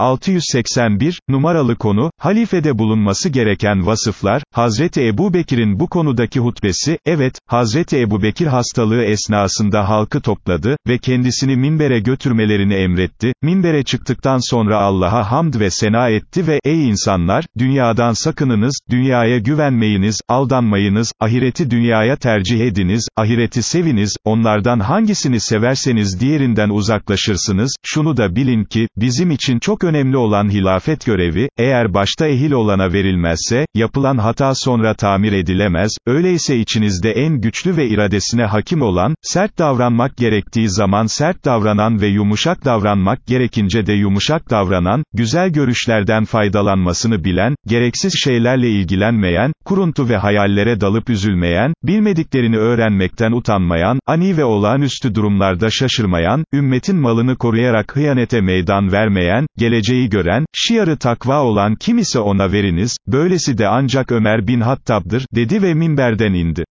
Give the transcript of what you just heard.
681, numaralı konu, halifede bulunması gereken vasıflar, Hazreti Ebu Bekir'in bu konudaki hutbesi, evet, Hazreti Ebu Bekir hastalığı esnasında halkı topladı ve kendisini minbere götürmelerini emretti, minbere çıktıktan sonra Allah'a hamd ve sena etti ve, ey insanlar, dünyadan sakınınız, dünyaya güvenmeyiniz, aldanmayınız, ahireti dünyaya tercih ediniz, ahireti seviniz, onlardan hangisini severseniz diğerinden uzaklaşırsınız, şunu da bilin ki, bizim için çok önemli olan hilafet görevi, eğer başta ehil olana verilmezse, yapılan hata sonra tamir edilemez, öyleyse içinizde en güçlü ve iradesine hakim olan, sert davranmak gerektiği zaman sert davranan ve yumuşak davranmak gerekince de yumuşak davranan, güzel görüşlerden faydalanmasını bilen, gereksiz şeylerle ilgilenmeyen, kuruntu ve hayallere dalıp üzülmeyen, bilmediklerini öğrenmekten utanmayan, ani ve olağanüstü durumlarda şaşırmayan, ümmetin malını koruyarak hıyanete meydan vermeyen, geleceği gören, şiarı takva olan kim ise ona veriniz, böylesi de ancak Ömer bin Hattab'dır, dedi ve minberden indi.